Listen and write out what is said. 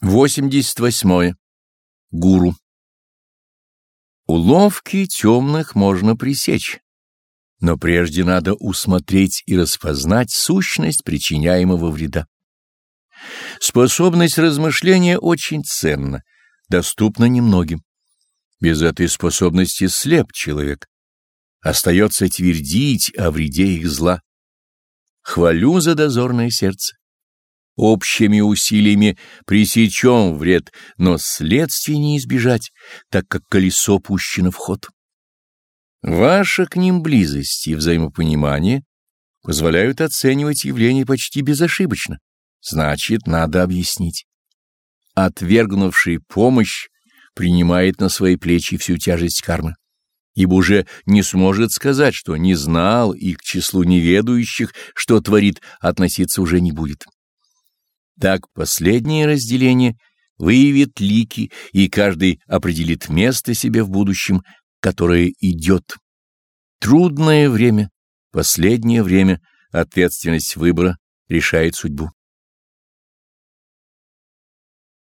88. Гуру. Уловки темных можно пресечь, но прежде надо усмотреть и распознать сущность причиняемого вреда. Способность размышления очень ценна, доступна немногим. Без этой способности слеп человек. Остается твердить о вреде их зла. Хвалю за дозорное сердце. Общими усилиями пресечем вред, но следствий не избежать, так как колесо пущено в ход. Ваша к ним близость и взаимопонимание позволяют оценивать явления почти безошибочно. Значит, надо объяснить. Отвергнувший помощь принимает на свои плечи всю тяжесть кармы, ибо уже не сможет сказать, что не знал и к числу неведающих, что творит, относиться уже не будет. Так последнее разделение выявит лики, и каждый определит место себе в будущем, которое идет. Трудное время, последнее время, ответственность выбора решает судьбу.